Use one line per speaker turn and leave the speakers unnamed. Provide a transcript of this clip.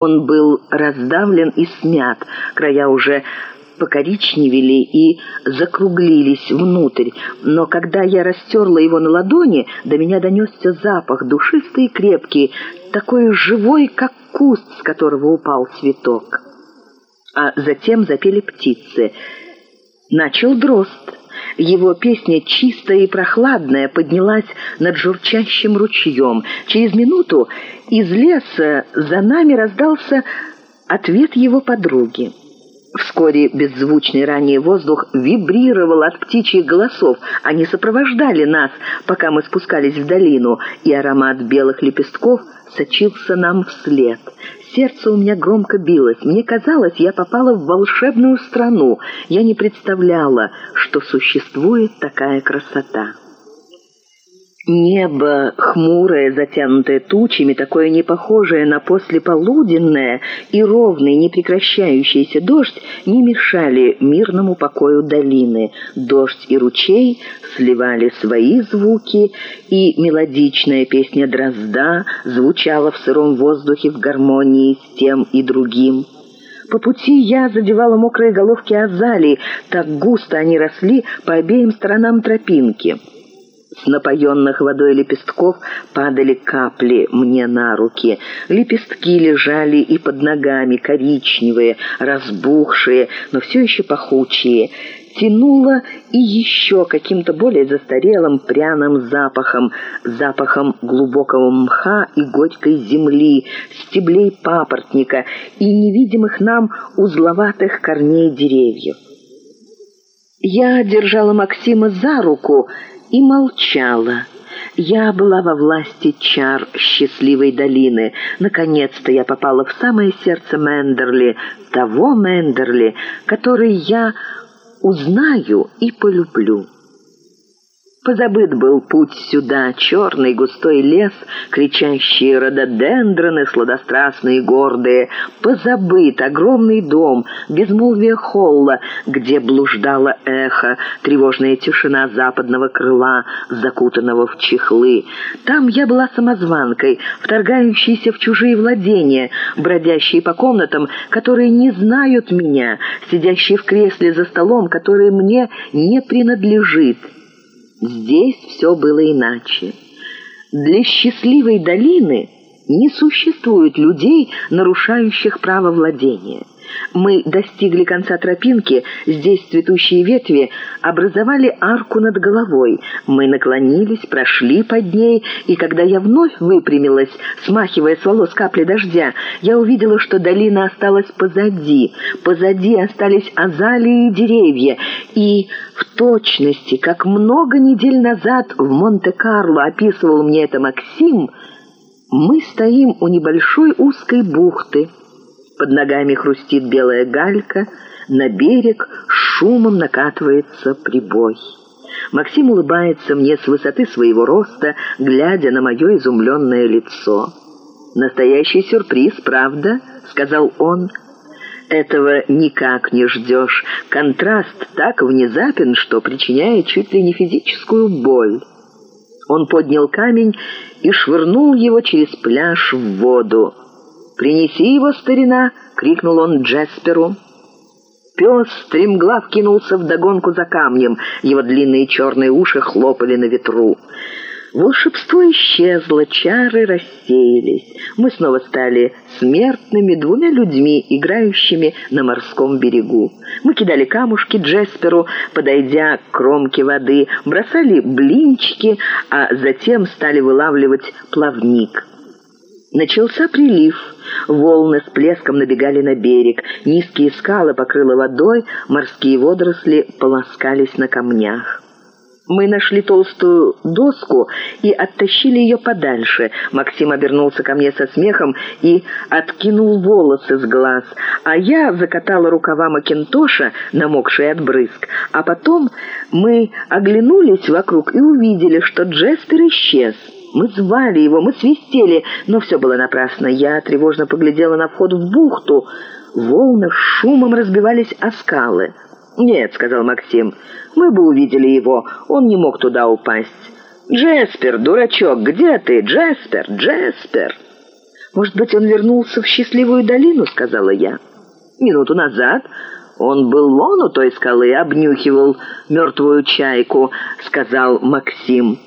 Он был раздавлен и смят, края уже покоричневели и закруглились внутрь, но когда я растерла его на ладони, до меня донесся запах, душистый и крепкий, такой живой, как куст, с которого упал цветок. А затем запели птицы. Начал дрозд. Его песня чистая и прохладная поднялась над журчащим ручьем. Через минуту из леса за нами раздался ответ его подруги. Вскоре беззвучный ранее воздух вибрировал от птичьих голосов. Они сопровождали нас, пока мы спускались в долину, и аромат белых лепестков сочился нам вслед. Сердце у меня громко билось. Мне казалось, я попала в волшебную страну. Я не представляла, что существует такая красота. Небо, хмурое, затянутое тучами, такое непохожее на послеполуденное и ровный, непрекращающийся дождь не мешали мирному покою долины. Дождь и ручей сливали свои звуки, и мелодичная песня дрозда звучала в сыром воздухе в гармонии с тем и другим. По пути я задевала мокрые головки азалии, так густо они росли по обеим сторонам тропинки. С напоенных водой лепестков падали капли мне на руки. Лепестки лежали и под ногами, коричневые, разбухшие, но все еще пахучие. Тянуло и еще каким-то более застарелым пряным запахом, запахом глубокого мха и горькой земли, стеблей папоротника и невидимых нам узловатых корней деревьев. Я держала Максима за руку и молчала. Я была во власти чар счастливой долины. Наконец-то я попала в самое сердце Мендерли, того Мендерли, который я узнаю и полюблю. Позабыт был путь сюда, черный густой лес, кричащие рододендроны, сладострастные гордые. Позабыт огромный дом, безмолвие холла, где блуждало эхо, тревожная тишина западного крыла, закутанного в чехлы. Там я была самозванкой, вторгающейся в чужие владения, бродящей по комнатам, которые не знают меня, сидящей в кресле за столом, который мне не принадлежит. Здесь все было иначе. Для счастливой долины не существует людей, нарушающих право владения. Мы достигли конца тропинки, здесь цветущие ветви образовали арку над головой. Мы наклонились, прошли под ней, и когда я вновь выпрямилась, смахивая с волос капли дождя, я увидела, что долина осталась позади. Позади остались азалии и деревья, и в точности, как много недель назад в Монте-Карло описывал мне это Максим, мы стоим у небольшой узкой бухты, под ногами хрустит белая галька, на берег шумом накатывается прибой. Максим улыбается мне с высоты своего роста, глядя на мое изумленное лицо. «Настоящий сюрприз, правда?» — сказал он. «Этого никак не ждешь. Контраст так внезапен, что причиняет чуть ли не физическую боль». Он поднял камень и швырнул его через пляж в воду. «Принеси его, старина!» — крикнул он Джесперу. Пес стремглав кинулся вдогонку за камнем, его длинные черные уши хлопали на ветру. Волшебство исчезло, чары рассеялись. Мы снова стали смертными двумя людьми, играющими на морском берегу. Мы кидали камушки Джесперу, подойдя к кромке воды, бросали блинчики, а затем стали вылавливать плавник. Начался прилив. Волны с плеском набегали на берег. Низкие скалы покрыло водой, морские водоросли полоскались на камнях. Мы нашли толстую доску и оттащили ее подальше. Максим обернулся ко мне со смехом и откинул волосы с глаз, а я закатала рукава Макинтоша, намокшие от брызг. А потом мы оглянулись вокруг и увидели, что Джеспер исчез. Мы звали его, мы свистели, но все было напрасно. Я тревожно поглядела на вход в бухту. Волны шумом разбивались о скалы. «Нет», — сказал Максим, — «мы бы увидели его, он не мог туда упасть». «Джеспер, дурачок, где ты? Джеспер, Джеспер!» «Может быть, он вернулся в счастливую долину?» — сказала я. «Минуту назад он был вон у той скалы, обнюхивал мертвую чайку», — сказал Максим.